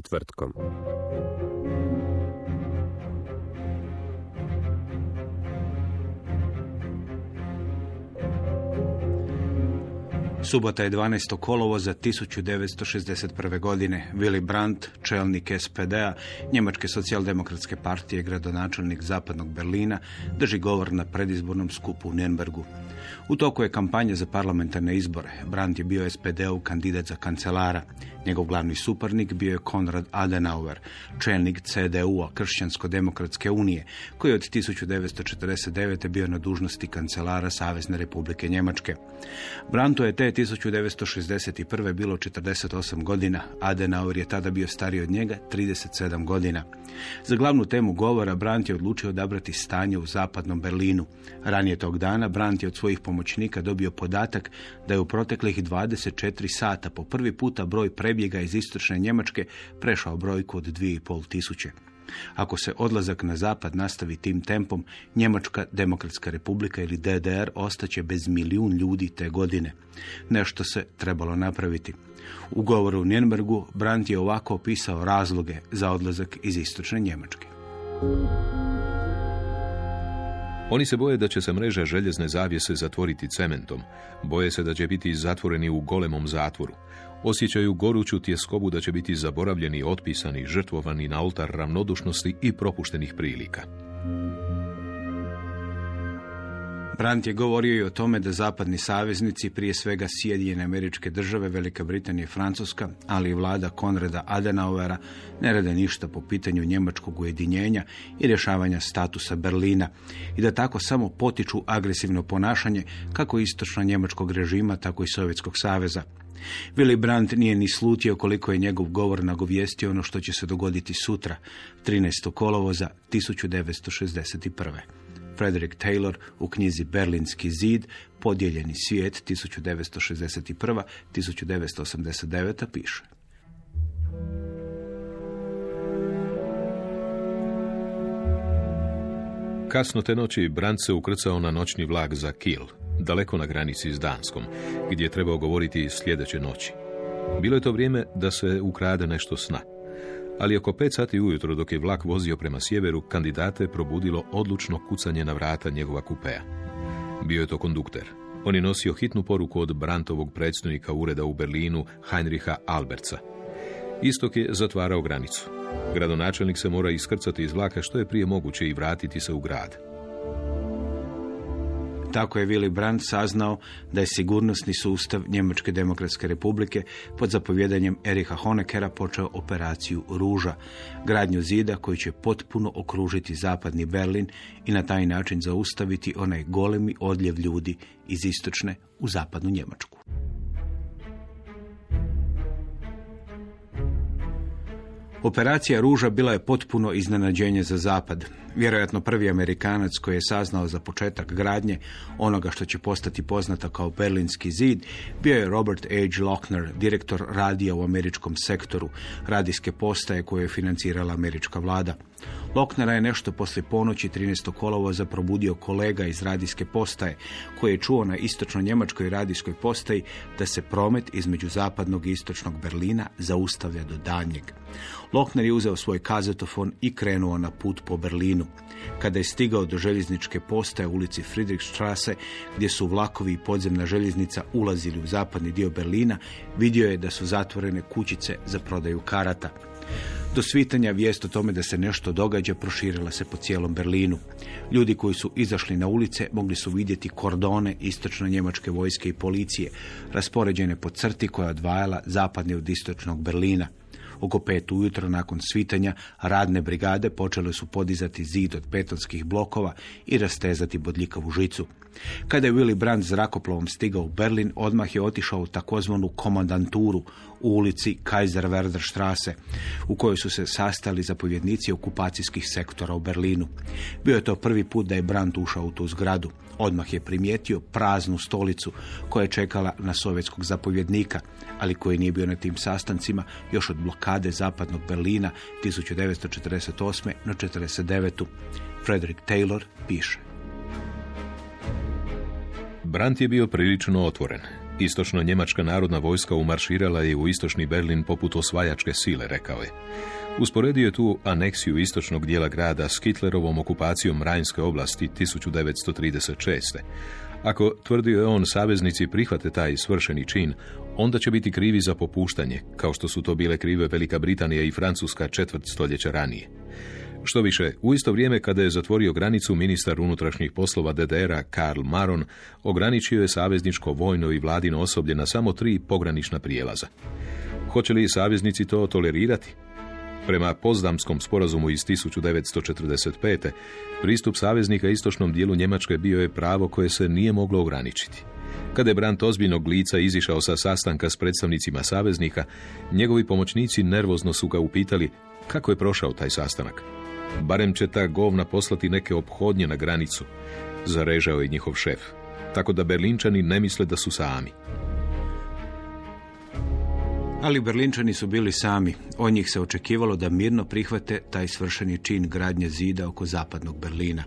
Četvrtkom. Subota je 12. kolovoza 1961. godine. Willy Brandt, čelnik SPD-a, Njemačke socijaldemokratske partije, gradonačelnik zapadnog Berlina, drži govor na predizbornom skupu u Nürnbergu. U toku je kampanja za parlamentarne izbore. Brandt je bio SPD-u kandidat za kancelara. Njegov glavni suparnik bio je Konrad Adenauer, čelnik CDU-a, Kršćansko-demokratske unije, koji je od 1949. bio na dužnosti kancelara Savezne republike Njemačke. Brandtu je te 1961. bilo 48 godina, Adenauer je tada bio stariji od njega 37 godina. Za glavnu temu govora Brandt je odlučio odabrati stanje u zapadnom Berlinu. Ranije tog dana Brandt je od svojih pomoćnika dobio podatak da je u proteklih 24 sata po prvi puta broj prebjega iz istočne Njemačke prešao brojku od 2,5 tisuće. Ako se odlazak na zapad nastavi tim tempom, Njemačka demokratska republika ili DDR ostaće bez milijun ljudi te godine. Nešto se trebalo napraviti. U govoru u Nürnbergu Brandt je ovako opisao razloge za odlazak iz istočne Njemačke. Oni se boje da će se mreža željezne zavjese zatvoriti cementom. Boje se da će biti zatvoreni u golemom zatvoru. Osjećaju goruću tjeskobu da će biti zaboravljeni, otpisani, žrtvovani na oltar ravnodušnosti i propuštenih prilika. Brandt je govorio i o tome da zapadni saveznici, prije svega Sjedinjene američke države, Velika Britanija i Francuska, ali i vlada Konrada Adenauera, ne rade ništa po pitanju njemačkog ujedinjenja i rješavanja statusa Berlina i da tako samo potiču agresivno ponašanje kako istočno njemačkog režima, tako i Sovjetskog saveza. Willy Brandt nije ni slutio koliko je njegov govor nagovijestio ono što će se dogoditi sutra, 13. kolovoza 1961. Frederick Taylor u knjizi Berlinski zid, Podijeljeni svijet 1961-1989 piše. Kasno te noći Brandt se ukrcao na noćni vlak za Kiel, daleko na granici s Danskom, gdje je trebao govoriti sljedeće noći. Bilo je to vrijeme da se ukrade nešto sna. Ali oko pet sati ujutro dok je vlak vozio prema sjeveru, kandidate probudilo odlučno kucanje na vrata njegova kupeja. Bio je to kondukter. On je nosio hitnu poruku od Brantovog predstojnika ureda u Berlinu, Heinricha Alberca. Istok je zatvarao granicu. Gradonačelnik se mora iskrcati iz vlaka što je prije moguće i vratiti se u grad. Tako je Willy Brandt saznao da je sigurnosni sustav Njemačke demokratske republike pod zapovjedanjem Eriha Honeckera počeo operaciju Ruža, gradnju zida koji će potpuno okružiti zapadni Berlin i na taj način zaustaviti onaj golemi odljev ljudi iz istočne u zapadnu Njemačku. Operacija Ruža bila je potpuno iznenađenje za zapad. Vjerojatno prvi Amerikanac koji je saznao za početak gradnje onoga što će postati poznata kao Berlinski zid bio je Robert H. Lochner, direktor radija u američkom sektoru, radijske postaje koje je financirala američka vlada. Loknera je nešto poslije ponoći 13. kolovoza probudio kolega iz radijske postaje koji je čuo na istočno njemačkoj radijskoj postaji da se promet između zapadnog i istočnog Berlina zaustavlja do danjeg. Lokner je uzeo svoj kazetofon i krenuo na put po Berlinu. Kada je stigao do željezničke postaje u ulici Friedrichstrasse, gdje su vlakovi i podzemna željeznica ulazili u zapadni dio Berlina, vidio je da su zatvorene kućice za prodaju karata. Do svitanja vijest o tome da se nešto događa proširila se po cijelom Berlinu. Ljudi koji su izašli na ulice mogli su vidjeti kordone istočno njemačke vojske i policije, raspoređene po crti koja odvajala zapadni od istočnog Berlina. Oko pet ujutro nakon svitanja radne brigade počele su podizati zid od betonskih blokova i rastezati bodljikavu žicu. Kada je Willy Brandt zrakoplovom stigao u Berlin, odmah je otišao u takozvanu komandanturu u ulici Kaiserwerder Strasse, u kojoj su se sastali zapovjednici okupacijskih sektora u Berlinu. Bio je to prvi put da je Brandt ušao u tu zgradu. Odmah je primijetio praznu stolicu koja je čekala na sovjetskog zapovjednika, ali koji nije bio na tim sastancima još od blokade zapadnog Berlina 1948. na 1949. Frederick Taylor piše. Brandt je bio prilično otvoren. Istočno njemačka narodna vojska umarširala je u istočni Berlin poput osvajačke sile, rekao je. Usporedio je tu aneksiju istočnog dijela grada s Hitlerovom okupacijom Rajnske oblasti 1936. Ako, tvrdio je on, saveznici prihvate taj svršeni čin, onda će biti krivi za popuštanje, kao što su to bile krive Velika Britanija i Francuska četvrt stoljeća ranije. Što više, u isto vrijeme kada je zatvorio granicu, ministar unutrašnjih poslova DDR-a Karl Maron ograničio je savezničko vojno i vladino osoblje na samo tri pogranična prijelaza. Hoće li saveznici to tolerirati? Prema Pozdamskom sporazumu iz 1945. pristup saveznika istočnom dijelu Njemačke bio je pravo koje se nije moglo ograničiti. Kada je Brandt ozbiljnog lica izišao sa sastanka s predstavnicima saveznika, njegovi pomoćnici nervozno su ga upitali kako je prošao taj sastanak. Barem će ta govna poslati neke obhodnje na granicu, zarežao je njihov šef, tako da Berlinčani ne misle da su sami. Ali Berlinčani su bili sami. Od njih se očekivalo da mirno prihvate taj svršeni čin gradnje zida oko zapadnog Berlina.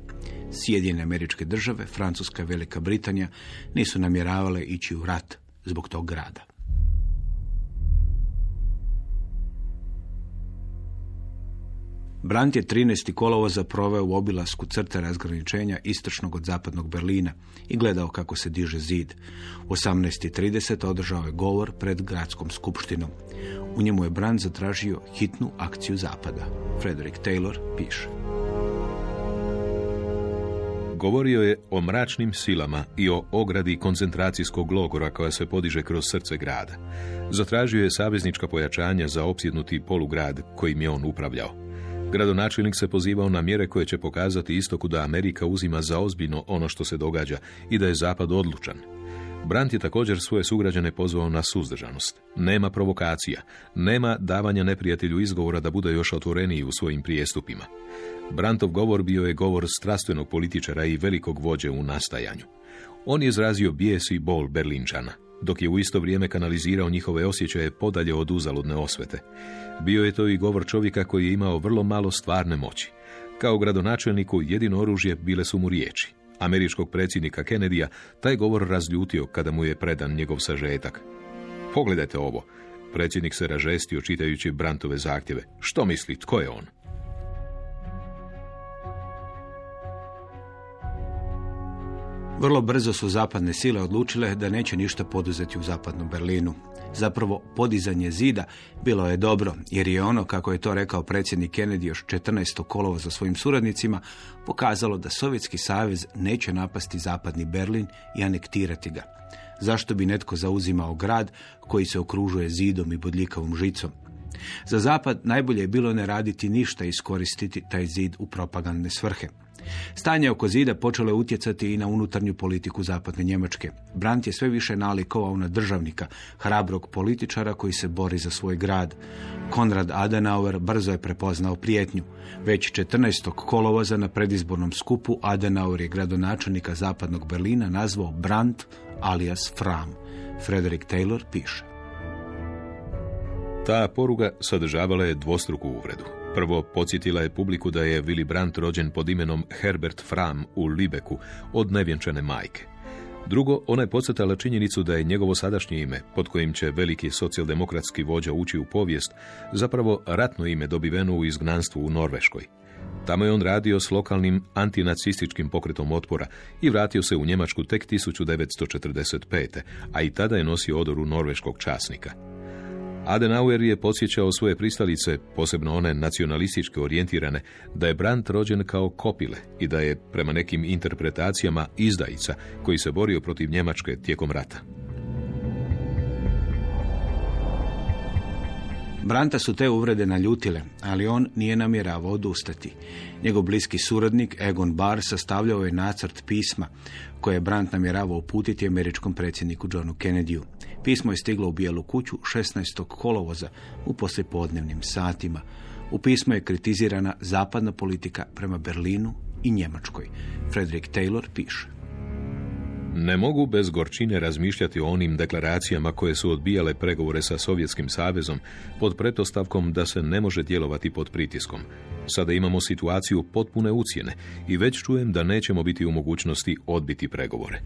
Sjedinjene američke države, Francuska i Velika Britanija nisu namjeravale ići u rat zbog tog grada. Brandt je 13. kolovoza proveo u obilasku crte razgraničenja istočnog od zapadnog Berlina i gledao kako se diže zid. U 18.30 održao je govor pred gradskom skupštinom. U njemu je Brandt zatražio hitnu akciju zapada. Frederick Taylor piše. Govorio je o mračnim silama i o ogradi koncentracijskog logora koja se podiže kroz srce grada. Zatražio je saveznička pojačanja za opsjednuti polugrad kojim je on upravljao. Gradonačelnik se pozivao na mjere koje će pokazati istoku da Amerika uzima za ozbiljno ono što se događa i da je Zapad odlučan. Brandt je također svoje sugrađane pozvao na suzdržanost. Nema provokacija, nema davanja neprijatelju izgovora da bude još otvoreniji u svojim prijestupima. Brantov govor bio je govor strastvenog političara i velikog vođe u nastajanju. On je izrazio bijes i bol Berlinčana, dok je u isto vrijeme kanalizirao njihove osjećaje podalje od uzaludne osvete. Bio je to i govor čovjeka koji je imao vrlo malo stvarne moći. Kao gradonačelniku jedino oružje bile su mu riječi. Američkog predsjednika Kennedyja taj govor razljutio kada mu je predan njegov sažetak. Pogledajte ovo. Predsjednik se ražestio čitajući Brantove zahtjeve. Što misli, tko je on? Vrlo brzo su zapadne sile odlučile da neće ništa poduzeti u zapadnom Berlinu. Zapravo, podizanje zida bilo je dobro, jer je ono, kako je to rekao predsjednik Kennedy još 14. kolova za svojim suradnicima, pokazalo da Sovjetski savez neće napasti zapadni Berlin i anektirati ga. Zašto bi netko zauzimao grad koji se okružuje zidom i bodljikavom žicom? Za zapad najbolje je bilo ne raditi ništa i iskoristiti taj zid u propagandne svrhe. Stanje oko zida počelo je utjecati i na unutarnju politiku zapadne Njemačke. Brandt je sve više nalikovao na državnika, hrabrog političara koji se bori za svoj grad. Konrad Adenauer brzo je prepoznao prijetnju. Već 14. kolovoza na predizbornom skupu Adenauer je gradonačelnika zapadnog Berlina nazvao Brandt alias Fram. Frederick Taylor piše. Ta poruga sadržavala je dvostruku uvredu. Prvo, podsjetila je publiku da je Willy Brandt rođen pod imenom Herbert Fram u Libeku od nevjenčane majke. Drugo, ona je podsjetala činjenicu da je njegovo sadašnje ime, pod kojim će veliki socijaldemokratski vođa ući u povijest, zapravo ratno ime dobiveno u izgnanstvu u Norveškoj. Tamo je on radio s lokalnim antinacističkim pokretom otpora i vratio se u Njemačku tek 1945. a i tada je nosio odoru norveškog časnika. Adenauer je podsjećao svoje pristalice, posebno one nacionalističke orijentirane, da je Brandt rođen kao kopile i da je, prema nekim interpretacijama, izdajica koji se borio protiv Njemačke tijekom rata. Branta su te uvrede naljutile, ali on nije namjeravao odustati. Njegov bliski suradnik Egon Barr sastavljao je nacrt pisma koje je Brandt namjeravao uputiti američkom predsjedniku Johnu Kennedyu. Pismo je stiglo u Bijelu kuću 16. kolovoza u poslijepodnevnim satima. U pismu je kritizirana zapadna politika prema Berlinu i Njemačkoj. Frederick Taylor piše. Ne mogu bez gorčine razmišljati o onim deklaracijama koje su odbijale pregovore sa Sovjetskim savezom pod pretpostavkom da se ne može djelovati pod pritiskom. Sada imamo situaciju potpune ucijene i već čujem da nećemo biti u mogućnosti odbiti pregovore.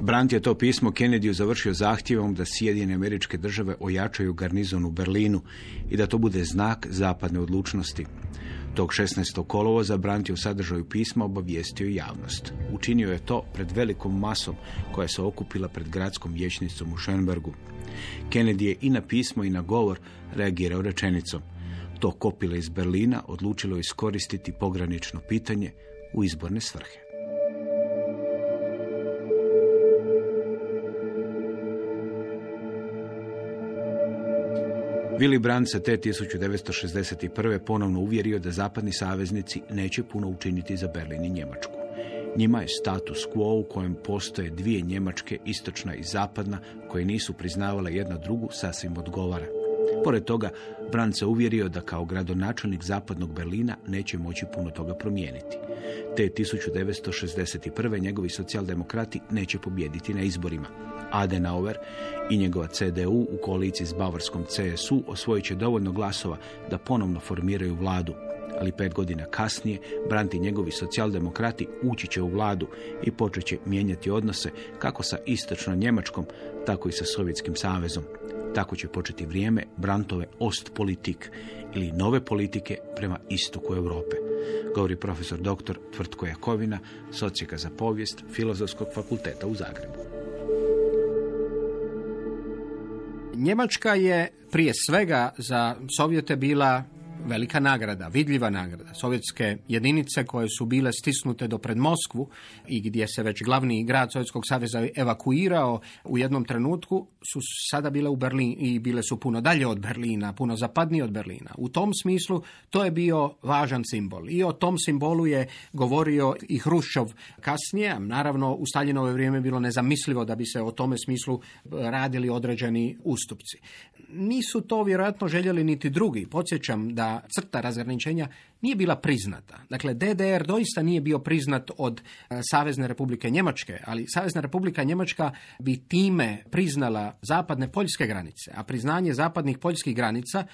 Brandt je to pismo Kennedy završio zahtjevom da Sjedine američke države ojačaju garnizon u Berlinu i da to bude znak zapadne odlučnosti. Tog 16. kolovoza Brandt je u sadržaju pisma obavijestio javnost. Učinio je to pred velikom masom koja se okupila pred gradskom vječnicom u Schönbergu. Kennedy je i na pismo i na govor reagirao rečenicom. To kopile iz Berlina odlučilo iskoristiti pogranično pitanje u izborne svrhe. Willy Brandt se te 1961. ponovno uvjerio da zapadni saveznici neće puno učiniti za Berlin i Njemačku. Njima je status quo u kojem postoje dvije Njemačke, istočna i zapadna, koje nisu priznavale jedna drugu, sasvim odgovara. Pored toga, Brandt se uvjerio da kao gradonačelnik zapadnog Berlina neće moći puno toga promijeniti. Te 1961. njegovi socijaldemokrati neće pobjediti na izborima. Adenauer i njegova CDU u koaliciji s bavarskom CSU osvojit će dovoljno glasova da ponovno formiraju vladu. Ali pet godina kasnije Brandt i njegovi socijaldemokrati ući će u vladu i počet će mijenjati odnose kako sa istočnom Njemačkom, tako i sa Sovjetskim savezom. Tako će početi vrijeme Brantove Ostpolitik ili nove politike prema istoku Europe. Govori profesor dr. Tvrtko Jakovina, socijeka za povijest Filozofskog fakulteta u Zagrebu. Njemačka je prije svega za Sovjete bila velika nagrada, vidljiva nagrada. Sovjetske jedinice koje su bile stisnute do pred Moskvu i gdje se već glavni grad Sovjetskog saveza evakuirao u jednom trenutku su sada bile u Berlin i bile su puno dalje od Berlina, puno zapadnije od Berlina. U tom smislu to je bio važan simbol i o tom simbolu je govorio i Hruščov kasnije. Naravno u Staljinovo vrijeme bilo nezamislivo da bi se o tome smislu radili određeni ustupci. Nisu to vjerojatno željeli niti drugi. Podsjećam da crta razgraničenja nije bila priznata. Dakle, DDR doista nije bio priznat od e, Savezne republike Njemačke, ali Savezna republika Njemačka bi time priznala zapadne poljske granice, a priznanje zapadnih poljskih granica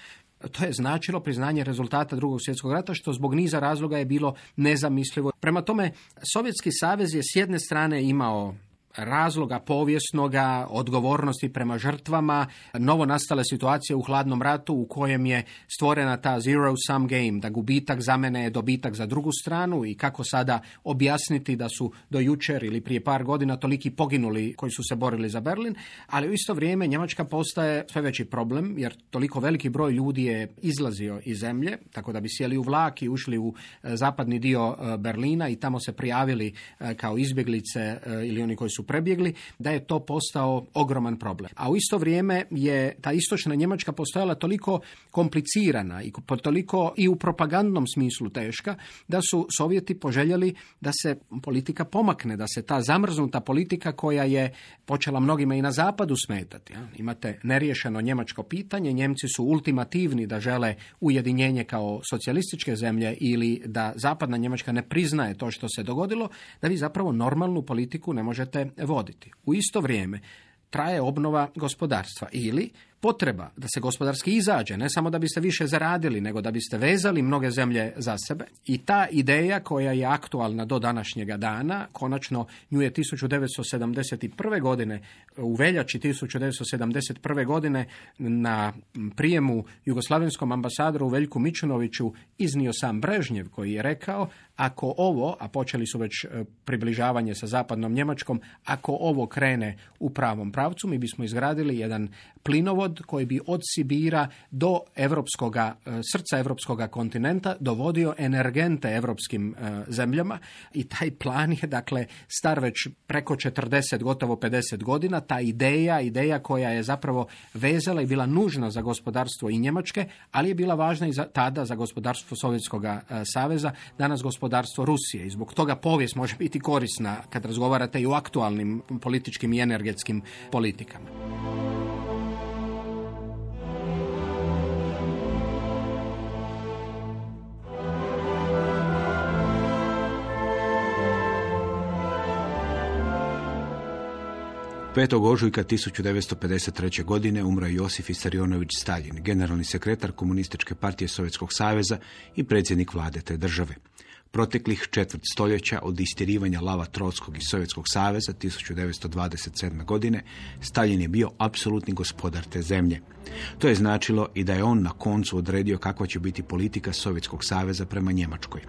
to je značilo priznanje rezultata drugog svjetskog rata, što zbog niza razloga je bilo nezamislivo. Prema tome, Sovjetski savez je s jedne strane imao razloga povijesnoga, odgovornosti prema žrtvama, novo nastale situacije u hladnom ratu u kojem je stvorena ta zero sum game, da gubitak za mene je dobitak za drugu stranu i kako sada objasniti da su do jučer ili prije par godina toliki poginuli koji su se borili za Berlin, ali u isto vrijeme Njemačka postaje sve veći problem jer toliko veliki broj ljudi je izlazio iz zemlje, tako da bi sjeli u vlak i ušli u e, zapadni dio e, Berlina i tamo se prijavili e, kao izbjeglice ili oni koji su prebjegli, da je to postao ogroman problem. A u isto vrijeme je ta istočna Njemačka postojala toliko komplicirana i toliko i u propagandnom smislu teška, da su Sovjeti poželjeli da se politika pomakne, da se ta zamrznuta politika koja je počela mnogima i na zapadu smetati. Imate neriješeno njemačko pitanje, Njemci su ultimativni da žele ujedinjenje kao socijalističke zemlje ili da zapadna Njemačka ne priznaje to što se dogodilo, da vi zapravo normalnu politiku ne možete voditi. U isto vrijeme traje obnova gospodarstva ili potreba da se gospodarski izađe, ne samo da biste više zaradili, nego da biste vezali mnoge zemlje za sebe. I ta ideja koja je aktualna do današnjega dana, konačno nju je 1971. godine, u veljači 1971. godine na prijemu jugoslavenskom ambasadoru Veljku Mičunoviću iznio sam Brežnjev koji je rekao ako ovo, a počeli su već e, približavanje sa zapadnom Njemačkom, ako ovo krene u pravom pravcu, mi bismo izgradili jedan plinovod koji bi od Sibira do evropskoga, e, srca evropskog kontinenta dovodio energente evropskim e, zemljama i taj plan je dakle star već preko 40, gotovo 50 godina. Ta ideja, ideja koja je zapravo vezala i bila nužna za gospodarstvo i Njemačke, ali je bila važna i za, tada za gospodarstvo Sovjetskog saveza, danas gospodarstvo Rusije. I zbog toga povijest može biti korisna kad razgovarate i o aktualnim političkim i energetskim politikama. 5. ožujka 1953. godine umro Josif Isarionović Stalin, generalni sekretar Komunističke partije Sovjetskog saveza i predsjednik vlade te države. Proteklih četvrt stoljeća od istirivanja lava Trotskog i Sovjetskog saveza 1927. godine Stalin je bio apsolutni gospodar te zemlje. To je značilo i da je on na koncu odredio kakva će biti politika Sovjetskog saveza prema Njemačkoj.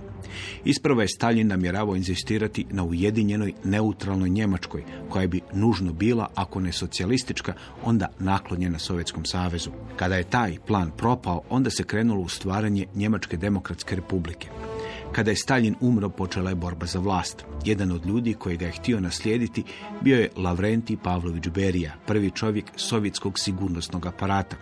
Isprva je Stalin namjeravao inzistirati na ujedinjenoj neutralnoj Njemačkoj, koja bi nužno bila, ako ne socijalistička, onda naklonjena Sovjetskom savezu. Kada je taj plan propao, onda se krenulo u stvaranje Njemačke demokratske republike. Kada je Stalin umro, počela je borba za vlast. Jedan od ljudi koji ga je htio naslijediti bio je Lavrenti Pavlović Berija, prvi čovjek sovjetskog sigurnosnog aparata.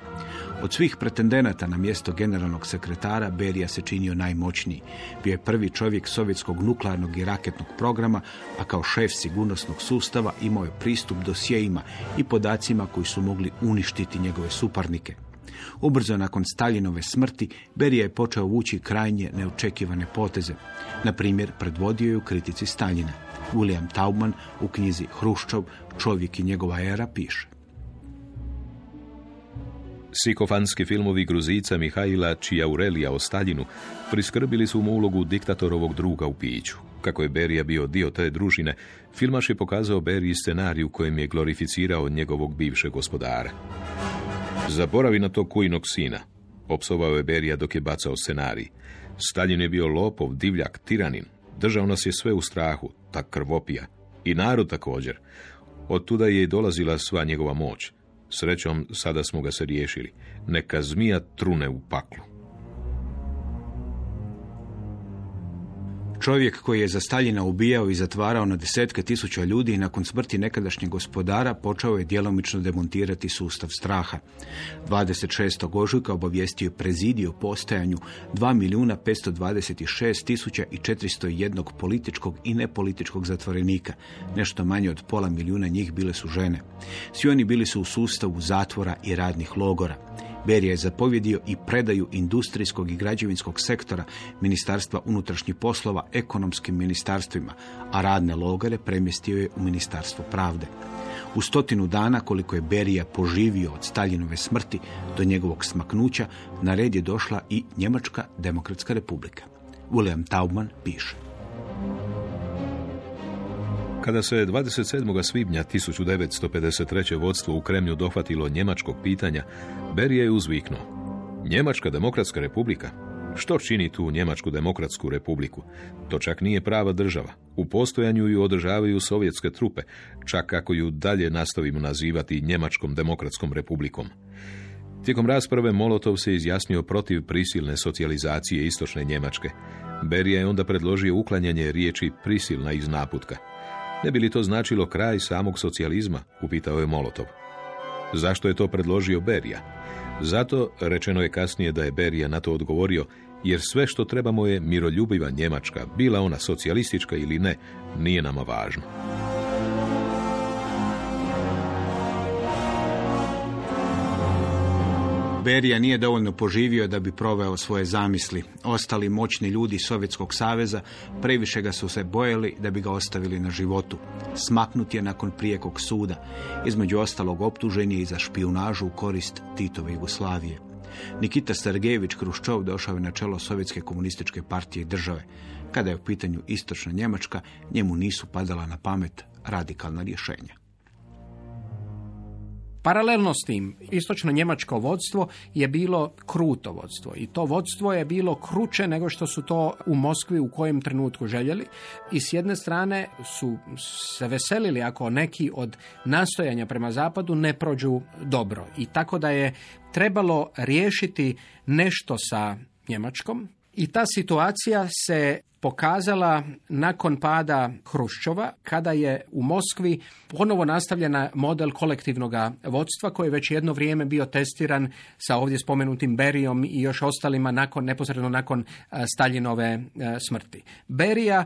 Od svih pretendenata na mjesto generalnog sekretara Berija se činio najmoćniji. Bio je prvi čovjek sovjetskog nuklearnog i raketnog programa, a kao šef sigurnosnog sustava imao je pristup dosjejima i podacima koji su mogli uništiti njegove suparnike. Ubrzo nakon Staljinove smrti, Berija je počeo vući krajnje neočekivane poteze. Na primjer, predvodio je u kritici Staljina. William Taubman u knjizi Hruščov, čovjek i njegova era, piše. Sikofanski filmovi Gruzica Mihajla Čijaurelija o Staljinu priskrbili su mu ulogu diktatorovog druga u piću. Kako je Berija bio dio te družine, filmaš je pokazao Beriji scenariju kojem je glorificirao njegovog bivšeg gospodara. Zaboravi na to kujinog sina. Opsovao je Berija dok je bacao scenarij. Stalin je bio lopov, divljak, tiranin. Držao nas je sve u strahu, tak krvopija. I narod također. Od tuda je i dolazila sva njegova moć. Srećom, sada smo ga se riješili. Neka zmija trune u paklu. Čovjek koji je za Staljina ubijao i zatvarao na desetke tisuća ljudi i nakon smrti nekadašnjeg gospodara počeo je djelomično demontirati sustav straha. 26. ožujka obavijestio je prezidiju o postojanju 2 milijuna 526 tisuća i 401 političkog i nepolitičkog zatvorenika. Nešto manje od pola milijuna njih bile su žene. Svi oni bili su u sustavu zatvora i radnih logora. Berija je zapovjedio i predaju industrijskog i građevinskog sektora Ministarstva unutrašnjih poslova ekonomskim ministarstvima, a radne logore premjestio je u Ministarstvo pravde. U stotinu dana koliko je Berija poživio od Staljinove smrti do njegovog smaknuća, na red je došla i Njemačka demokratska republika. William Taubman piše. Kada se 27. svibnja 1953. vodstvo u Kremlju dohvatilo njemačkog pitanja, Berije je uzviknuo. Njemačka demokratska republika? Što čini tu Njemačku demokratsku republiku? To čak nije prava država. U postojanju ju održavaju sovjetske trupe, čak ako ju dalje nastavimo nazivati Njemačkom demokratskom republikom. Tijekom rasprave Molotov se izjasnio protiv prisilne socijalizacije istočne Njemačke. Berija je onda predložio uklanjanje riječi prisilna iz naputka. Ne bi li to značilo kraj samog socijalizma, upitao je Molotov. Zašto je to predložio Berija? Zato, rečeno je kasnije da je Berija na to odgovorio, jer sve što trebamo je miroljubiva Njemačka, bila ona socijalistička ili ne, nije nama važno. Berija nije dovoljno poživio da bi proveo svoje zamisli. Ostali moćni ljudi Sovjetskog saveza previše ga su se bojali da bi ga ostavili na životu. Smaknut je nakon prijekog suda. Između ostalog optužen je i za špijunažu u korist Titove Jugoslavije. Nikita Sergejević Kruščov došao je na čelo Sovjetske komunističke partije države. Kada je u pitanju istočna Njemačka, njemu nisu padala na pamet radikalna rješenja. Paralelno s tim, istočno njemačko vodstvo je bilo kruto vodstvo i to vodstvo je bilo kruće nego što su to u Moskvi u kojem trenutku željeli i s jedne strane su se veselili ako neki od nastojanja prema zapadu ne prođu dobro. I tako da je trebalo riješiti nešto sa Njemačkom i ta situacija se pokazala nakon pada Hruščova, kada je u Moskvi ponovo nastavljena model kolektivnog vodstva koji je već jedno vrijeme bio testiran sa ovdje spomenutim Berijom i još ostalima nakon, neposredno nakon Staljinove smrti. Berija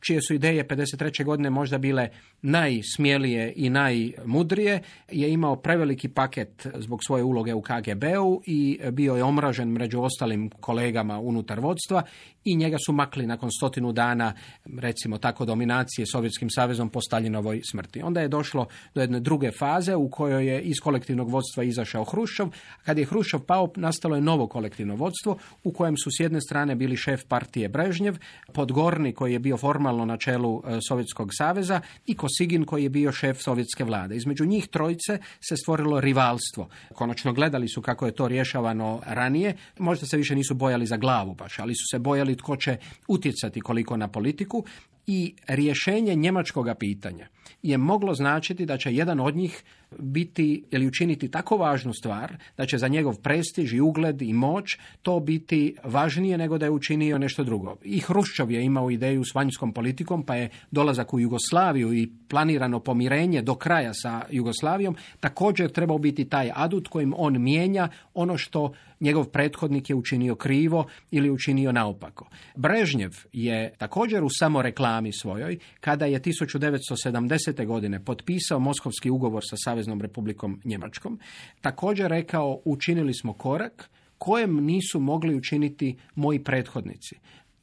čije su ideje 53. godine možda bile najsmijelije i najmudrije, je imao preveliki paket zbog svoje uloge u KGB-u i bio je omražen među ostalim kolegama unutar vodstva i njega su makli nakon stotinu dana, recimo tako, dominacije Sovjetskim savezom po Staljinovoj smrti. Onda je došlo do jedne druge faze u kojoj je iz kolektivnog vodstva izašao Hruščov. Kad je Hruščov pao, nastalo je novo kolektivno vodstvo u kojem su s jedne strane bili šef partije Brežnjev, Podgorni koji je bio formalno na čelu e, Sovjetskog saveza i Kosigin koji je bio šef sovjetske vlade. Između njih trojice se stvorilo rivalstvo. Konačno gledali su kako je to rješavano ranije. Možda se više nisu bojali za glavu baš, ali su se bojali tko će utjecati koliko na politiku i rješenje njemačkog pitanja je moglo značiti da će jedan od njih biti ili učiniti tako važnu stvar da će za njegov prestiž i ugled i moć to biti važnije nego da je učinio nešto drugo. I Hruščov je imao ideju s vanjskom politikom pa je dolazak u Jugoslaviju i planirano pomirenje do kraja sa Jugoslavijom također trebao biti taj adut kojim on mijenja ono što njegov prethodnik je učinio krivo ili učinio naopako. Brežnjev je također u samoreklami svojoj kada je 1970. godine potpisao Moskovski ugovor sa Saveznom republikom Njemačkom, također rekao učinili smo korak kojem nisu mogli učiniti moji prethodnici.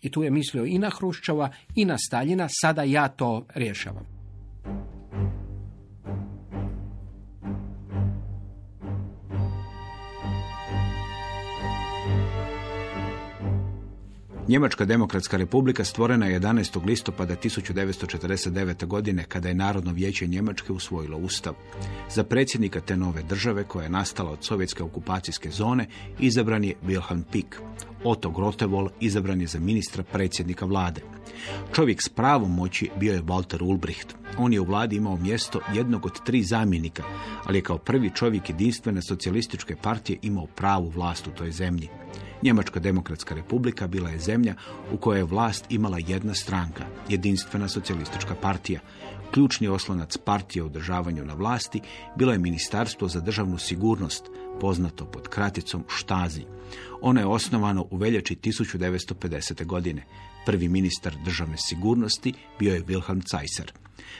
I tu je mislio i na Hruščova i na Staljina, sada ja to rješavam. Njemačka demokratska republika stvorena je 11. listopada 1949. godine kada je Narodno vijeće Njemačke usvojilo ustav. Za predsjednika te nove države koja je nastala od sovjetske okupacijske zone izabran je Wilhelm Pik. Otto Grotevol izabran je za ministra predsjednika vlade. Čovjek s pravom moći bio je Walter Ulbricht. On je u vladi imao mjesto jednog od tri zamjenika, ali je kao prvi čovjek jedinstvene socijalističke partije imao pravu vlast u toj zemlji. Njemačka demokratska republika bila je zemlja u kojoj je vlast imala jedna stranka, jedinstvena socijalistička partija. Ključni oslonac partije u održavanju na vlasti bilo je Ministarstvo za državnu sigurnost, poznato pod kraticom Štazi. Ono je osnovano u veljači 1950. godine. Prvi ministar državne sigurnosti bio je Wilhelm Zeisser.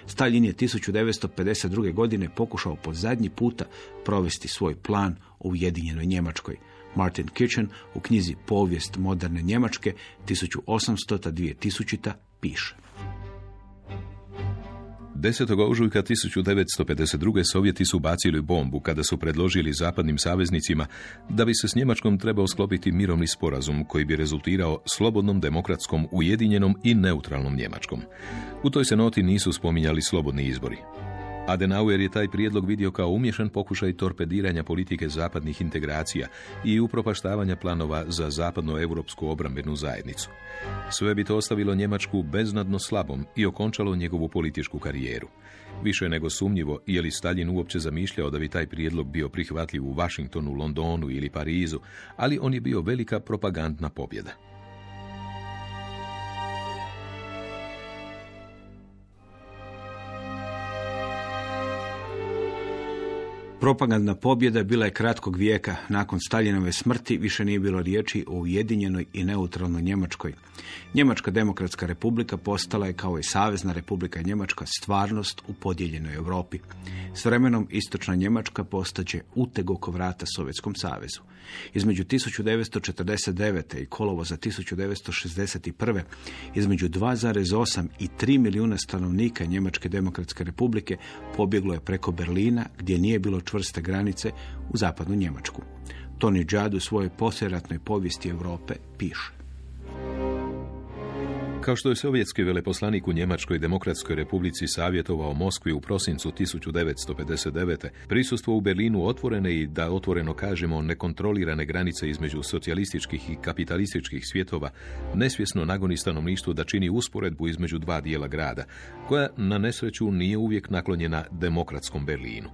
Stalin je 1952. godine pokušao po zadnji puta provesti svoj plan u Ujedinjenoj Njemačkoj. Martin Kitchen u knjizi Povijest moderne Njemačke 1800-2000 piše. 10. ožujka 1952. Sovjeti su bacili bombu kada su predložili zapadnim saveznicima da bi se s Njemačkom trebao sklopiti mirovni sporazum koji bi rezultirao slobodnom, demokratskom, ujedinjenom i neutralnom Njemačkom. U toj se noti nisu spominjali slobodni izbori. Adenauer je taj prijedlog vidio kao umješan pokušaj torpediranja politike zapadnih integracija i upropaštavanja planova za zapadnoevropsku obrambenu zajednicu. Sve bi to ostavilo Njemačku beznadno slabom i okončalo njegovu političku karijeru. Više nego sumnjivo je li Stalin uopće zamišljao da bi taj prijedlog bio prihvatljiv u Washingtonu, Londonu ili Parizu, ali on je bio velika propagandna pobjeda. Propagandna pobjeda bila je kratkog vijeka. Nakon Staljinove smrti više nije bilo riječi o ujedinjenoj i neutralnoj Njemačkoj. Njemačka demokratska republika postala je kao i Savezna republika Njemačka stvarnost u podijeljenoj Europi. S vremenom istočna Njemačka postaće uteg oko vrata Sovjetskom savezu. Između 1949. i kolovoza 1961. između 2,8 i 3 milijuna stanovnika Njemačke demokratske republike pobjeglo je preko Berlina gdje nije bilo čvrste granice u zapadnu Njemačku. Tony Judd u svojoj poslijeratnoj povijesti Europe piše. Kao što je sovjetski veleposlanik u Njemačkoj demokratskoj republici savjetovao Moskvi u prosincu 1959. prisustvo u Berlinu otvorene i, da otvoreno kažemo, nekontrolirane granice između socijalističkih i kapitalističkih svjetova nesvjesno nagoni stanovništvo da čini usporedbu između dva dijela grada, koja na nesreću nije uvijek naklonjena demokratskom Berlinu.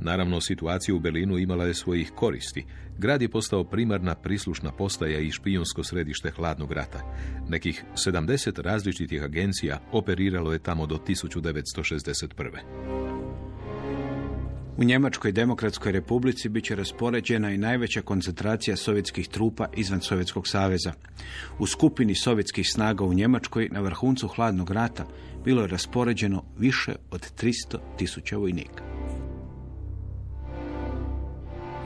Naravno, situacija u Berlinu imala je svojih koristi. Grad je postao primarna prislušna postaja i špijunsko središte hladnog rata. Nekih 70 različitih agencija operiralo je tamo do 1961. U Njemačkoj demokratskoj republici bit će raspoređena i najveća koncentracija sovjetskih trupa izvan Sovjetskog saveza. U skupini sovjetskih snaga u Njemačkoj na vrhuncu hladnog rata bilo je raspoređeno više od 300 tisuća vojnika.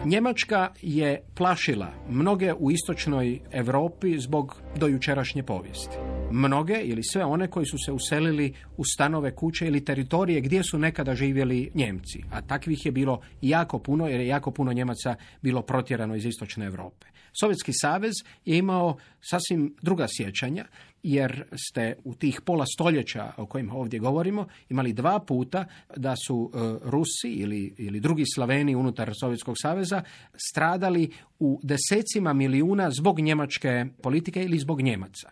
Njemačka je plašila mnoge u istočnoj Europi zbog dojučerašnje povijesti. Mnoge ili sve one koji su se uselili u stanove, kuće ili teritorije gdje su nekada živjeli Njemci. A takvih je bilo jako puno jer je jako puno Njemaca bilo protjerano iz istočne Europe. Sovjetski savez je imao sasvim druga sjećanja jer ste u tih pola stoljeća o kojima ovdje govorimo imali dva puta da su e, Rusi ili, ili drugi Slaveni unutar Sovjetskog saveza stradali u desecima milijuna zbog njemačke politike ili zbog Njemaca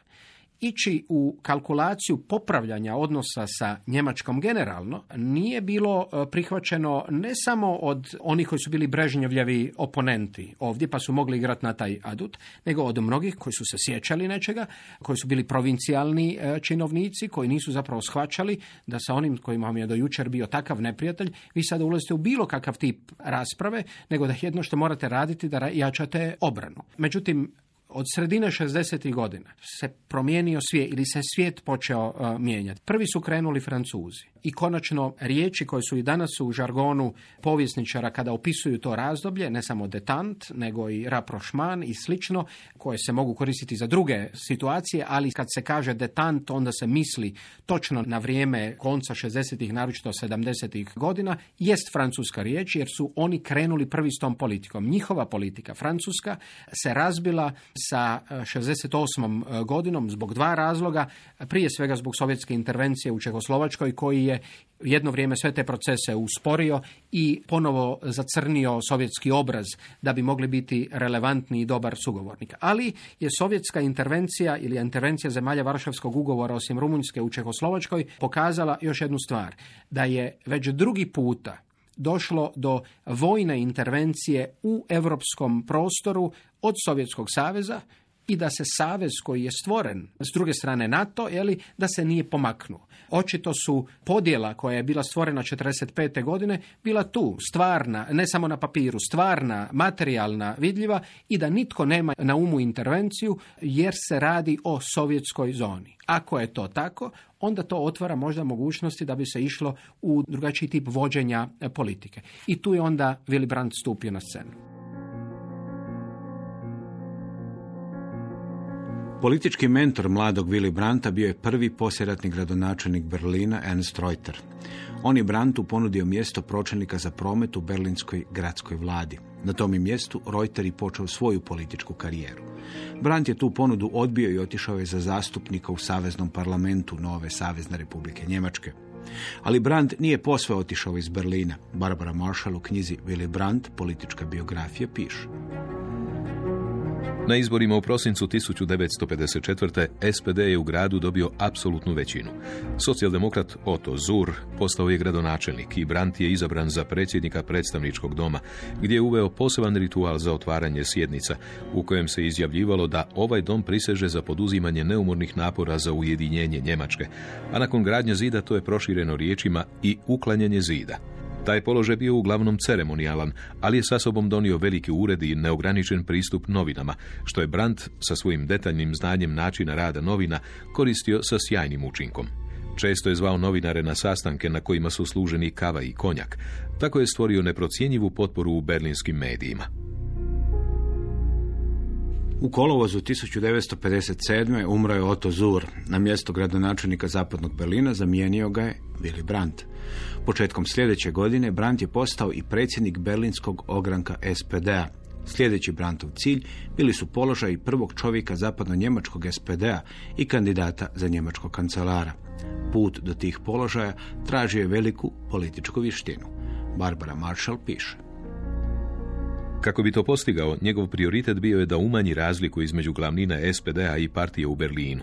ići u kalkulaciju popravljanja odnosa sa Njemačkom generalno nije bilo e, prihvaćeno ne samo od onih koji su bili Brežnjevljevi oponenti ovdje pa su mogli igrati na taj adut, nego od mnogih koji su se sjećali nečega, koji su bili provincijalni e, činovnici, koji nisu zapravo shvaćali da sa onim kojima vam je do jučer bio takav neprijatelj, vi sada ulazite u bilo kakav tip rasprave, nego da jedno što morate raditi da jačate obranu. Međutim, od sredine 60. godina se promijenio svijet ili se svijet počeo uh, mijenjati. Prvi su krenuli Francuzi. I konačno riječi koje su i danas u žargonu povjesničara kada opisuju to razdoblje, ne samo detant, nego i rapprochement i slično, koje se mogu koristiti za druge situacije, ali kad se kaže detant, onda se misli točno na vrijeme konca 60-ih, naročito 70-ih godina, jest francuska riječ, jer su oni krenuli prvi s tom politikom. Njihova politika, francuska, se razbila sa 68. godinom zbog dva razloga, prije svega zbog sovjetske intervencije u Čehoslovačkoj, koji je jedno vrijeme sve te procese usporio i ponovo zacrnio sovjetski obraz da bi mogli biti relevantni i dobar sugovornik. Ali je sovjetska intervencija ili intervencija zemalja Varšavskog ugovora osim Rumunjske u Čehoslovačkoj pokazala još jednu stvar, da je već drugi puta došlo do vojne intervencije u europskom prostoru od Sovjetskog saveza i da se savez koji je stvoren s druge strane NATO, jeli, da se nije pomaknuo. Očito su podjela koja je bila stvorena 45. godine bila tu, stvarna, ne samo na papiru, stvarna, materijalna, vidljiva i da nitko nema na umu intervenciju jer se radi o sovjetskoj zoni. Ako je to tako, onda to otvara možda mogućnosti da bi se išlo u drugačiji tip vođenja politike. I tu je onda Willy Brandt stupio na scenu. Politički mentor mladog Willy Brandta bio je prvi posjeratni gradonačelnik Berlina Ernst Reuter. On je Brandtu ponudio mjesto pročelnika za promet u berlinskoj gradskoj vladi. Na tom je mjestu Reuter i počeo svoju političku karijeru. Brandt je tu ponudu odbio i otišao je za zastupnika u Saveznom parlamentu Nove Savezne republike Njemačke. Ali Brandt nije posve otišao iz Berlina. Barbara Marshall u knjizi Willy Brandt, politička biografija, piše. Na izborima u prosincu 1954. SPD je u gradu dobio apsolutnu većinu. Socijaldemokrat Otto Zur postao je gradonačelnik i Brandt je izabran za predsjednika predstavničkog doma, gdje je uveo poseban ritual za otvaranje sjednica, u kojem se izjavljivalo da ovaj dom priseže za poduzimanje neumornih napora za ujedinjenje Njemačke, a nakon gradnje zida to je prošireno riječima i uklanjanje zida. Taj položaj bio uglavnom ceremonijalan, ali je sa sobom donio veliki ured i neograničen pristup novinama, što je Brandt sa svojim detaljnim znanjem načina rada novina koristio sa sjajnim učinkom. Često je zvao novinare na sastanke na kojima su služeni kava i konjak. Tako je stvorio neprocjenjivu potporu u berlinskim medijima. U kolovozu 1957. umro je Otto Zur. Na mjesto gradonačelnika zapadnog Berlina zamijenio ga je Willy Brandt. Početkom sljedeće godine Brandt je postao i predsjednik berlinskog ogranka SPD-a. Sljedeći Brandtov cilj bili su položaj prvog čovjeka zapadno-njemačkog SPD-a i kandidata za njemačkog kancelara. Put do tih položaja tražio je veliku političku vještinu. Barbara Marshall piše. Kako bi to postigao, njegov prioritet bio je da umanji razliku između glavnina SPD-a i partije u Berlinu.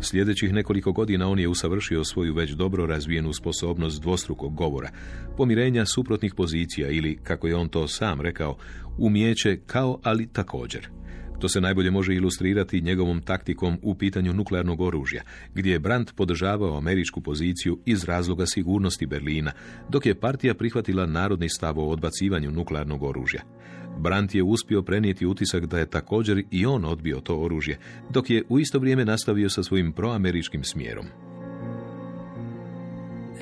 Sljedećih nekoliko godina on je usavršio svoju već dobro razvijenu sposobnost dvostrukog govora, pomirenja suprotnih pozicija ili, kako je on to sam rekao, umijeće kao ali također. To se najbolje može ilustrirati njegovom taktikom u pitanju nuklearnog oružja, gdje je Brandt podržavao američku poziciju iz razloga sigurnosti Berlina, dok je partija prihvatila narodni stav o odbacivanju nuklearnog oružja. Brandt je uspio prenijeti utisak da je također i on odbio to oružje, dok je u isto vrijeme nastavio sa svojim proameričkim smjerom.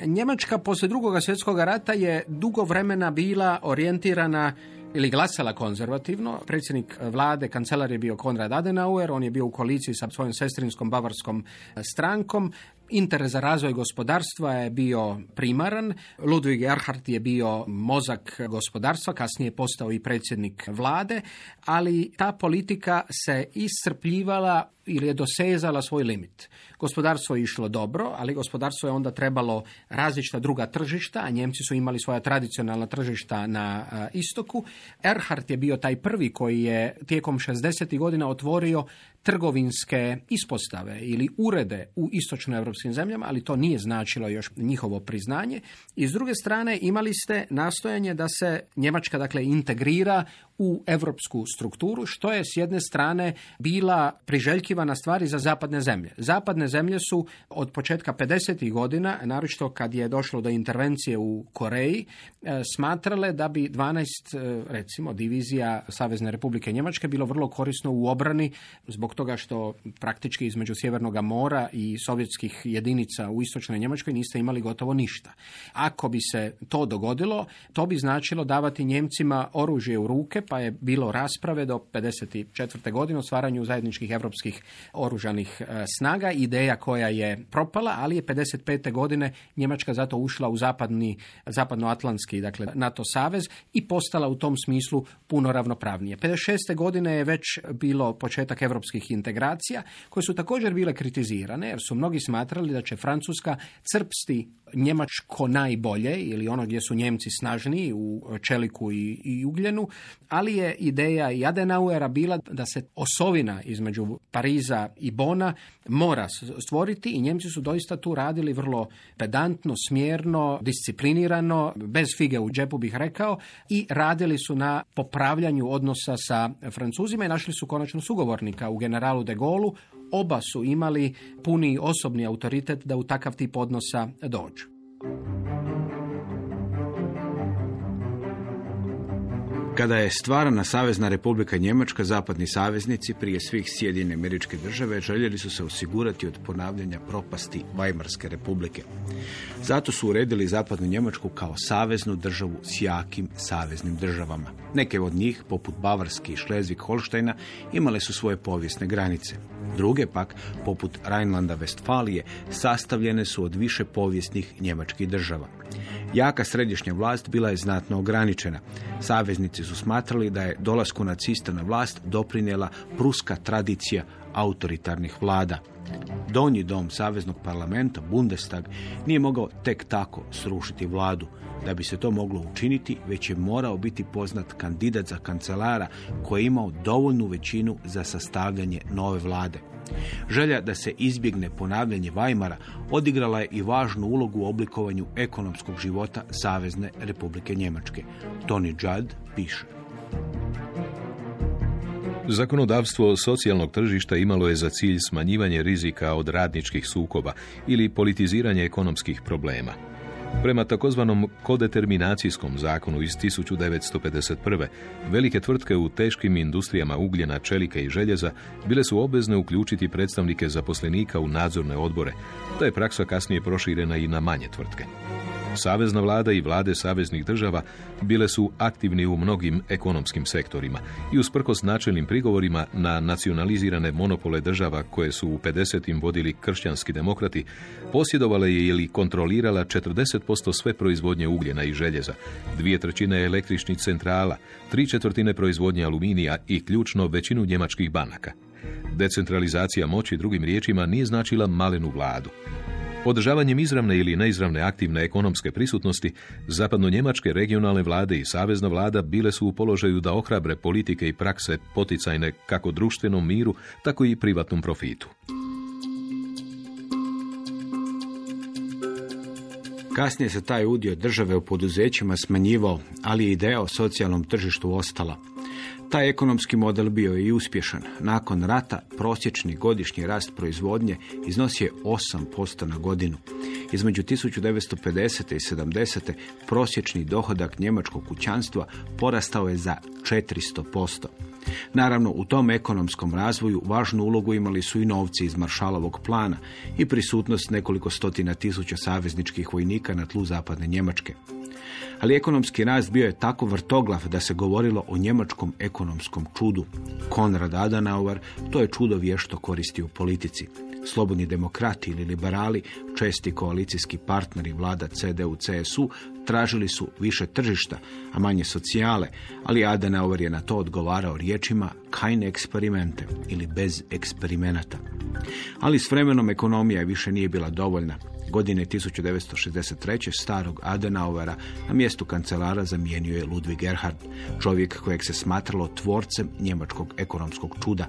Njemačka poslije drugog svjetskog rata je dugo vremena bila orijentirana ili glasala konzervativno. Predsjednik vlade, kancelar je bio Konrad Adenauer, on je bio u koaliciji sa svojom sestrinskom bavarskom strankom. Interes za razvoj gospodarstva je bio primaran. Ludwig Erhard je bio mozak gospodarstva, kasnije je postao i predsjednik vlade, ali ta politika se iscrpljivala ili je dosezala svoj limit. Gospodarstvo je išlo dobro, ali gospodarstvo je onda trebalo različita druga tržišta, a Njemci su imali svoja tradicionalna tržišta na istoku. Erhard je bio taj prvi koji je tijekom 60. godina otvorio trgovinske ispostave ili urede u istočnoevropskim zemljama, ali to nije značilo još njihovo priznanje. I s druge strane imali ste nastojanje da se Njemačka dakle integrira u europsku strukturu, što je s jedne strane bila priželjkivana stvari za zapadne zemlje. Zapadne zemlje su od početka 50. godina, naročito kad je došlo do intervencije u Koreji, e, smatrale da bi 12 e, recimo divizija Savezne Republike Njemačke bilo vrlo korisno u obrani zbog toga što praktički između Sjevernog mora i sovjetskih jedinica u istočnoj Njemačkoj niste imali gotovo ništa. Ako bi se to dogodilo, to bi značilo davati Njemcima oružje u ruke, pa je bilo rasprave do 54. godine o stvaranju zajedničkih europskih oružanih e, snaga. Ideja koja je propala, ali je 55. godine Njemačka zato ušla u zapadni, zapadnoatlantski dakle, NATO savez i postala u tom smislu puno ravnopravnije. 56. godine je već bilo početak europskih integracija koje su također bile kritizirane jer su mnogi smatrali da će Francuska crpsti Njemačko najbolje ili ono gdje su Njemci snažniji u čeliku i, i ugljenu, ali je ideja i Adenauera bila da se osovina između Pariza i Bona mora stvoriti i Njemci su doista tu radili vrlo pedantno, smjerno, disciplinirano, bez fige u džepu bih rekao i radili su na popravljanju odnosa sa Francuzima i našli su konačno sugovornika u generalu de Gaullu oba su imali puni osobni autoritet da u takav tip odnosa dođu. Kada je stvarana Savezna Republika Njemačka, zapadni saveznici, prije svih Sjedine američke države, željeli su se osigurati od ponavljanja propasti Weimarske republike. Zato su uredili zapadnu Njemačku kao saveznu državu s jakim saveznim državama. Neke od njih, poput Bavarski i Šlezvik Holštajna, imale su svoje povijesne granice. Druge pak, poput Rajnlanda Westfalije, sastavljene su od više povijesnih njemačkih država. Jaka središnja vlast bila je znatno ograničena. Saveznici su smatrali da je dolasku nacista na vlast doprinjela pruska tradicija autoritarnih vlada. Donji dom Saveznog parlamenta, Bundestag, nije mogao tek tako srušiti vladu. Da bi se to moglo učiniti, već je morao biti poznat kandidat za kancelara koji je imao dovoljnu većinu za sastavljanje nove vlade. Želja da se izbjegne ponavljanje Vajmara odigrala je i važnu ulogu u oblikovanju ekonomskog života Savezne Republike Njemačke. Tony Judd piše. Zakonodavstvo socijalnog tržišta imalo je za cilj smanjivanje rizika od radničkih sukoba ili politiziranje ekonomskih problema. Prema takozvanom kodeterminacijskom zakonu iz 1951. velike tvrtke u teškim industrijama ugljena, čelika i željeza bile su obvezne uključiti predstavnike zaposlenika u nadzorne odbore. Ta je praksa kasnije proširena i na manje tvrtke. Savezna vlada i vlade saveznih država bile su aktivni u mnogim ekonomskim sektorima i usprkos načelnim prigovorima na nacionalizirane monopole država koje su u 50. vodili kršćanski demokrati, posjedovale je ili kontrolirala 40% sve proizvodnje ugljena i željeza, dvije trećine električnih centrala, tri četvrtine proizvodnje aluminija i ključno većinu njemačkih banaka. Decentralizacija moći drugim riječima nije značila malenu vladu. Održavanjem izravne ili neizravne aktivne ekonomske prisutnosti, zapadno-njemačke regionalne vlade i savezna vlada bile su u položaju da ohrabre politike i prakse poticajne kako društvenom miru, tako i privatnom profitu. Kasnije se taj udio države u poduzećima smanjivao, ali ideja o socijalnom tržištu ostala. Taj ekonomski model bio je i uspješan. Nakon rata prosječni godišnji rast proizvodnje iznosio je 8% na godinu. Između 1950. i 70. prosječni dohodak njemačkog kućanstva porastao je za 400%. Naravno, u tom ekonomskom razvoju važnu ulogu imali su i novci iz Maršalovog plana i prisutnost nekoliko stotina tisuća savezničkih vojnika na tlu zapadne Njemačke ali ekonomski rast bio je tako vrtoglav da se govorilo o njemačkom ekonomskom čudu. Konrad Adenauer to je čudo vješto koristi u politici. Slobodni demokrati ili liberali, česti koalicijski partneri vlada CDU-CSU, tražili su više tržišta, a manje socijale, ali Adenauer je na to odgovarao riječima kajne eksperimente ili bez eksperimenata. Ali s vremenom ekonomija više nije bila dovoljna. Godine 1963. starog Adenauera na mjestu kancelara zamijenio je Ludwig Erhard, čovjek kojeg se smatralo tvorcem njemačkog ekonomskog čuda.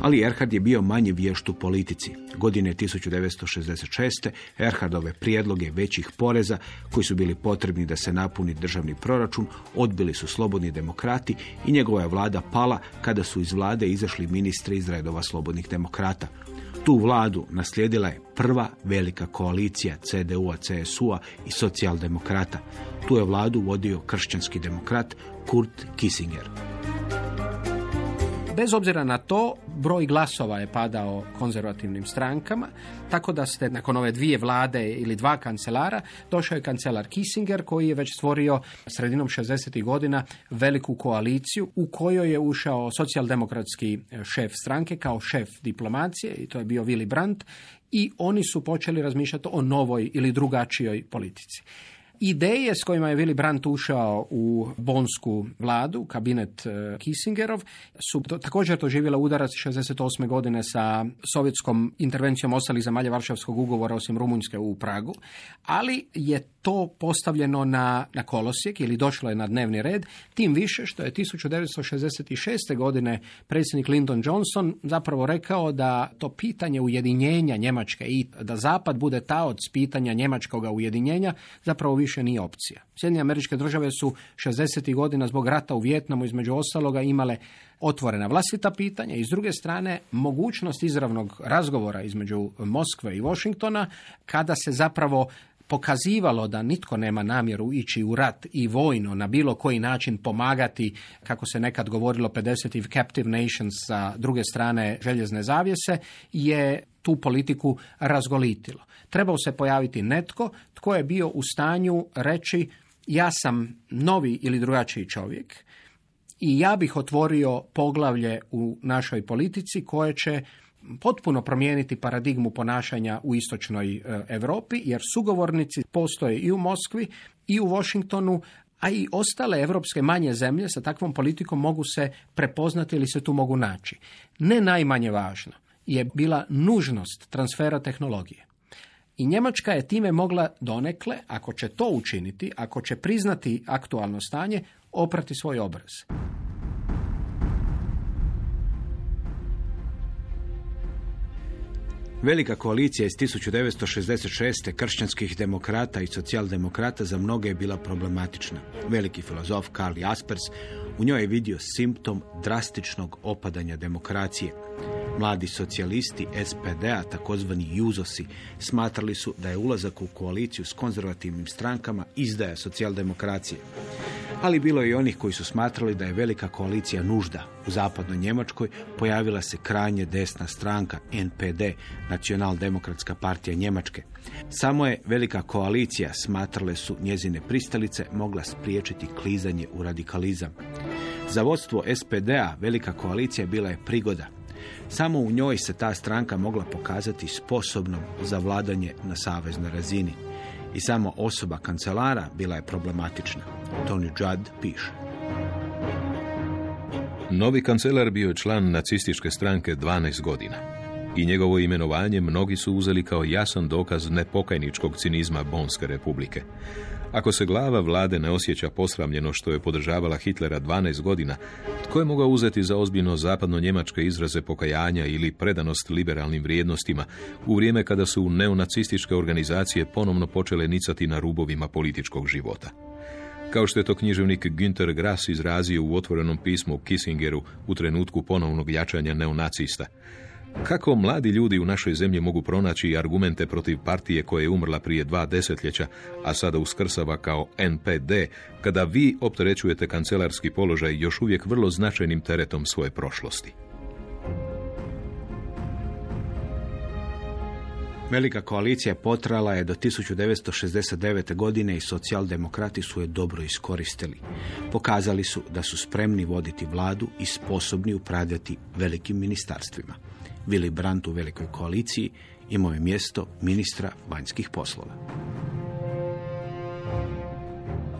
Ali Erhard je bio manje vješt u politici. Godine 1966. Erhardove prijedloge većih poreza koji su bili potrebni da se napuni državni proračun odbili su slobodni demokrati i njegova je vlada pala kada su iz vlade izašli ministri iz redova slobodnih demokrata. Tu vladu naslijedila je prva velika koalicija CDU-a, CSU-a i socijaldemokrata. Tu je vladu vodio kršćanski demokrat Kurt Kissinger. Bez obzira na to, broj glasova je padao konzervativnim strankama, tako da ste nakon ove dvije vlade ili dva kancelara došao je kancelar Kissinger koji je već stvorio sredinom 60. godina veliku koaliciju u kojoj je ušao socijaldemokratski šef stranke kao šef diplomacije i to je bio Willy Brandt i oni su počeli razmišljati o novoj ili drugačijoj politici. Ideje s kojima je Willy Brandt ušao u bonsku vladu, kabinet e, Kissingerov, su to, također doživjela udarac 68. godine sa sovjetskom intervencijom ostalih zemalja Varšavskog ugovora osim Rumunjske u Pragu, ali je to postavljeno na, na kolosijek ili došlo je na dnevni red, tim više što je 1966. godine predsjednik Lyndon Johnson zapravo rekao da to pitanje ujedinjenja Njemačke i da Zapad bude taoc pitanja njemačkog ujedinjenja zapravo više nije opcija. Sjedinje američke države su 60. godina zbog rata u Vjetnamu između ostaloga imale otvorena vlastita pitanja i s druge strane mogućnost izravnog razgovora između Moskve i Washingtona kada se zapravo pokazivalo da nitko nema namjeru ići u rat i vojno na bilo koji način pomagati, kako se nekad govorilo 50 captive nations sa druge strane željezne zavjese, je tu politiku razgolitilo. Trebao se pojaviti netko tko je bio u stanju reći ja sam novi ili drugačiji čovjek i ja bih otvorio poglavlje u našoj politici koje će potpuno promijeniti paradigmu ponašanja u istočnoj e, Europi, jer sugovornici postoje i u Moskvi i u Washingtonu, a i ostale evropske manje zemlje sa takvom politikom mogu se prepoznati ili se tu mogu naći. Ne najmanje važno je bila nužnost transfera tehnologije. I Njemačka je time mogla donekle, ako će to učiniti, ako će priznati aktualno stanje, oprati svoj obraz. Velika koalicija iz 1966. kršćanskih demokrata i socijaldemokrata za mnoge je bila problematična. Veliki filozof Karl Jaspers u njoj je vidio simptom drastičnog opadanja demokracije. Mladi socijalisti SPD-a, takozvani juzosi, smatrali su da je ulazak u koaliciju s konzervativnim strankama izdaja socijaldemokracije. Ali bilo je i onih koji su smatrali da je velika koalicija nužda. U zapadnoj Njemačkoj pojavila se krajnje desna stranka NPD, Nacionaldemokratska partija Njemačke. Samo je velika koalicija, smatrale su njezine pristalice, mogla spriječiti klizanje u radikalizam. Za vodstvo SPD-a velika koalicija bila je prigoda. Samo u njoj se ta stranka mogla pokazati sposobnom za vladanje na saveznoj razini. I samo osoba kancelara bila je problematična. Tony Judd piše. Novi kancelar bio je član nacističke stranke 12 godina. I njegovo imenovanje mnogi su uzeli kao jasan dokaz nepokajničkog cinizma Bonske republike. Ako se glava vlade ne osjeća posramljeno što je podržavala Hitlera 12 godina, tko je mogao uzeti za ozbiljno zapadno-njemačke izraze pokajanja ili predanost liberalnim vrijednostima u vrijeme kada su neonacističke organizacije ponovno počele nicati na rubovima političkog života? Kao što je to književnik Günter Grass izrazio u otvorenom pismu Kissingeru u trenutku ponovnog jačanja neonacista. Kako mladi ljudi u našoj zemlji mogu pronaći argumente protiv partije koja je umrla prije dva desetljeća, a sada uskrsava kao NPD, kada vi opterećujete kancelarski položaj još uvijek vrlo značajnim teretom svoje prošlosti? Velika koalicija potrala je do 1969. godine i socijaldemokrati su je dobro iskoristili. Pokazali su da su spremni voditi vladu i sposobni upravljati velikim ministarstvima. Willy Brandt u velikoj koaliciji imao je mjesto ministra vanjskih poslova.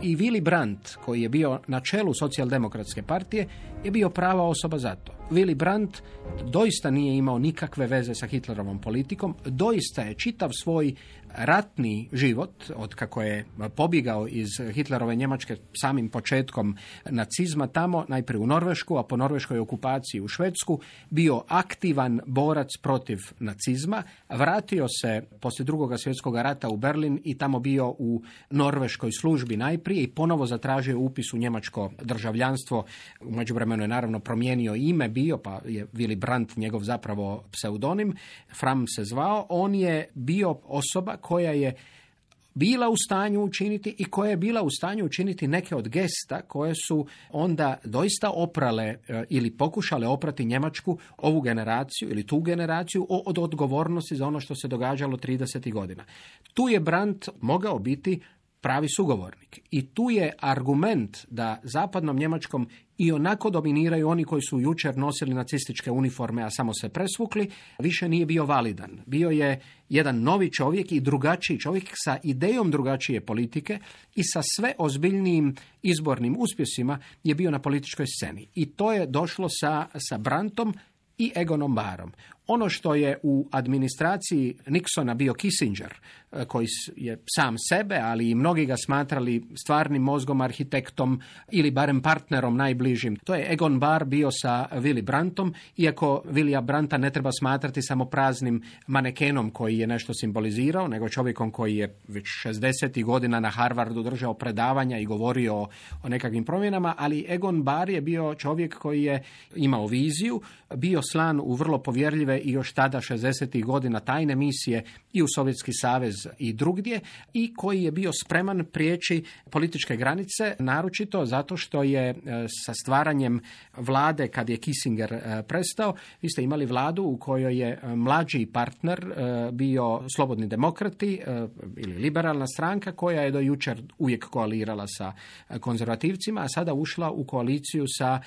I Willy Brandt, koji je bio na čelu socijaldemokratske partije, je bio prava osoba za to. Willy Brandt doista nije imao nikakve veze sa Hitlerovom politikom, doista je čitav svoj ratni život, od kako je pobjegao iz Hitlerove Njemačke samim početkom nacizma tamo, najprije u Norvešku, a po norveškoj okupaciji u Švedsku, bio aktivan borac protiv nacizma, vratio se poslije drugog svjetskog rata u Berlin i tamo bio u norveškoj službi najprije i ponovo zatražio upis u njemačko državljanstvo. U međuvremenu je naravno promijenio ime bio, pa je Willy Brandt njegov zapravo pseudonim, Fram se zvao, on je bio osoba koja je bila u stanju učiniti i koja je bila u stanju učiniti neke od gesta koje su onda doista oprale e, ili pokušale oprati Njemačku ovu generaciju ili tu generaciju od odgovornosti za ono što se događalo 30. godina. Tu je Brandt mogao biti pravi sugovornik. I tu je argument da zapadnom Njemačkom i onako dominiraju oni koji su jučer nosili nacističke uniforme, a samo se presvukli, više nije bio validan. Bio je jedan novi čovjek i drugačiji čovjek sa idejom drugačije politike i sa sve ozbiljnijim izbornim uspjesima je bio na političkoj sceni. I to je došlo sa, sa Brantom i Egonom Barom. Ono što je u administraciji Nixona bio Kissinger, e, koji je sam sebe, ali i mnogi ga smatrali stvarnim mozgom, arhitektom ili barem partnerom najbližim. To je Egon Bar bio sa Willy Brandtom, iako Willya Brandta ne treba smatrati samo praznim manekenom koji je nešto simbolizirao, nego čovjekom koji je već 60. godina na Harvardu držao predavanja i govorio o, o nekakvim promjenama, ali Egon Bar je bio čovjek koji je imao viziju, bio slan u vrlo povjerljive i još tada 60. godina tajne misije i u Sovjetski savez i drugdje i koji je bio spreman prijeći političke granice, naročito zato što je e, sa stvaranjem vlade kad je Kissinger e, prestao, vi ste imali vladu u kojoj je e, mlađi partner bio slobodni demokrati ili liberalna stranka koja je do jučer uvijek koalirala sa konzervativcima, a sada ušla u koaliciju sa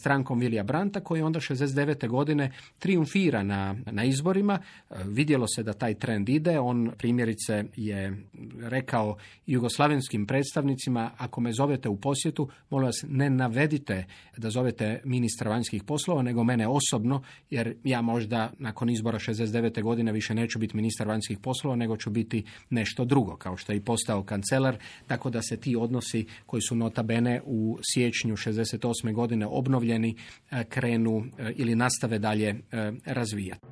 strankom Vilija Branta koji onda 69. godine triumfira na, na izborima. Vidjelo se da taj trend ide. On primjerice je rekao jugoslavenskim predstavnicima ako me zovete u posjetu, molim vas ne navedite da zovete ministra vanjskih poslova, nego mene osobno, jer ja možda nakon izbora 69. godine više neću biti ministar vanjskih poslova, nego ću biti nešto drugo, kao što je i postao kancelar, tako da se ti odnosi koji su nota bene u siječnju 68. godine obnovljeni e, krenu e, ili nastave dalje e, razvijati.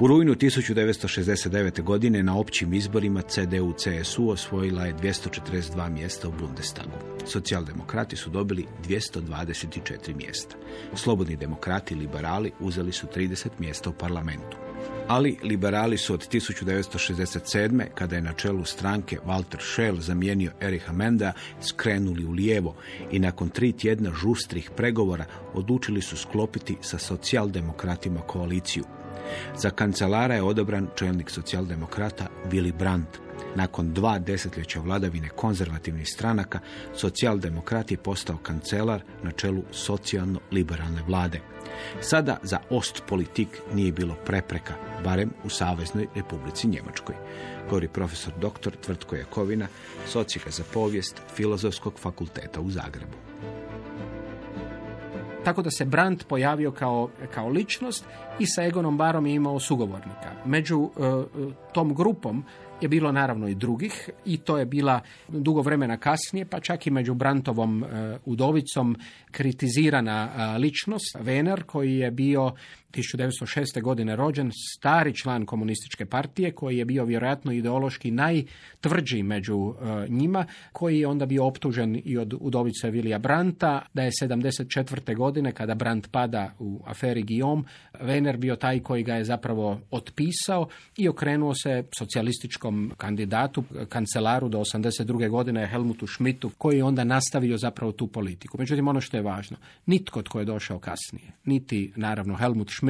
U rujnu 1969. godine na općim izborima CDU-CSU osvojila je 242 mjesta u Bundestagu. Socijaldemokrati su dobili 224 mjesta. Slobodni demokrati i liberali uzeli su 30 mjesta u parlamentu. Ali liberali su od 1967. kada je na čelu stranke Walter Schell zamijenio Eriha Menda skrenuli u lijevo i nakon tri tjedna žustrih pregovora odlučili su sklopiti sa socijaldemokratima koaliciju. Za kancelara je odabran čelnik socijaldemokrata Willy Brandt. Nakon dva desetljeća vladavine konzervativnih stranaka, socijaldemokrat je postao kancelar na čelu socijalno-liberalne vlade. Sada za Ostpolitik nije bilo prepreka, barem u Saveznoj Republici Njemačkoj, govori profesor dr. Tvrtko Jakovina, socijaka za povijest Filozofskog fakulteta u Zagrebu. Tako da se Brandt pojavio kao, kao ličnost i sa Egonom Barom je imao sugovornika. Među e, tom grupom je bilo naravno i drugih i to je bila dugo vremena kasnije, pa čak i među Brantovom e, udovicom kritizirana e, ličnost, Vener, koji je bio 1906. godine rođen, stari član komunističke partije, koji je bio vjerojatno ideološki najtvrđi među e, njima, koji je onda bio optužen i od udovice Vilija Branta, da je 74. godine, kada Brant pada u aferi Guillaume, Vener bio taj koji ga je zapravo otpisao i okrenuo se socijalističkom kandidatu, kancelaru do 82. godine Helmutu Schmidtu, koji je onda nastavio zapravo tu politiku. Međutim, ono što je važno, nitko tko je došao kasnije, niti naravno Helmut Schmidt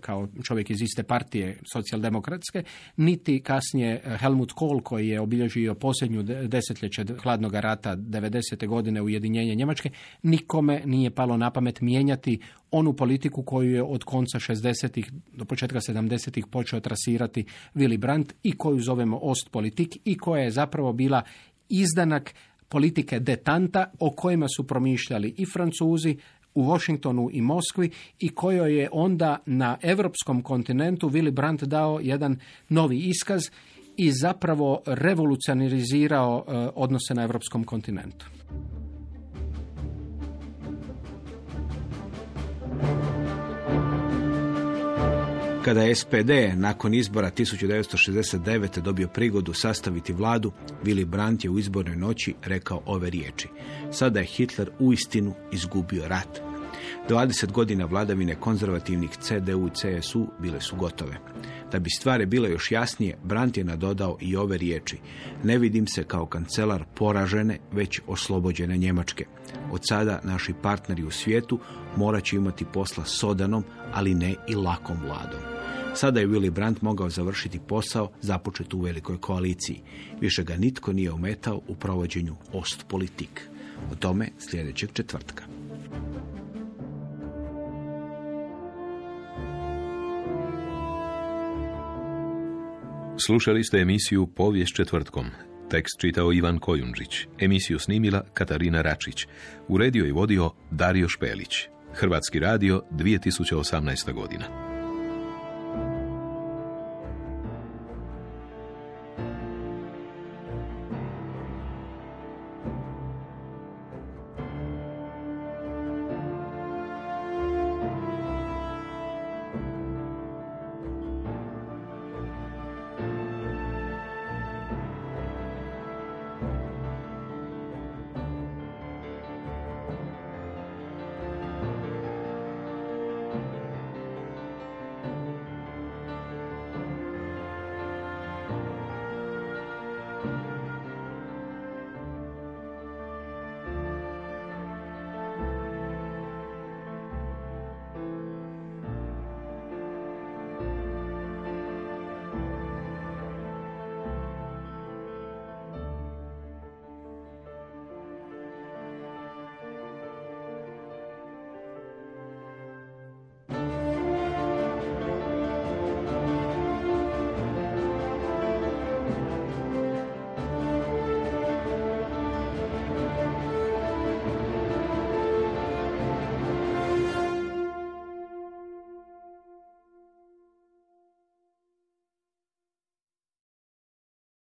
kao čovjek iz iste partije socijaldemokratske, niti kasnije Helmut Kohl koji je obilježio posljednju desetljeće hladnog rata 90. godine ujedinjenje Njemačke, nikome nije palo na pamet mijenjati onu politiku koju je od konca 60. do početka 70. počeo trasirati Willy Brandt i koju zovemo Ostpolitik i koja je zapravo bila izdanak politike detanta o kojima su promišljali i Francuzi, u Washingtonu i Moskvi i kojoj je onda na europskom kontinentu Willy Brandt dao jedan novi iskaz i zapravo revolucionarizirao e, odnose na europskom kontinentu. Kada je SPD nakon izbora 1969. dobio prigodu sastaviti vladu, Willy Brandt je u izbornoj noći rekao ove riječi. Sada je Hitler uistinu izgubio rat. 20 godina vladavine konzervativnih CDU i CSU bile su gotove. Da bi stvari bile još jasnije, Brandt je nadodao i ove riječi. Ne vidim se kao kancelar poražene, već oslobođene Njemačke. Od sada naši partneri u svijetu morat će imati posla s odanom, ali ne i lakom vladom. Sada je Willy Brandt mogao završiti posao započet u velikoj koaliciji. Više ga nitko nije ometao u provođenju Ostpolitik. O tome sljedećeg četvrtka. Slušali ste emisiju Povijest četvrtkom. Tekst čitao Ivan Kojundžić. Emisiju snimila Katarina Račić. Uredio i vodio Dario Špelić. Hrvatski radio 2018. godina.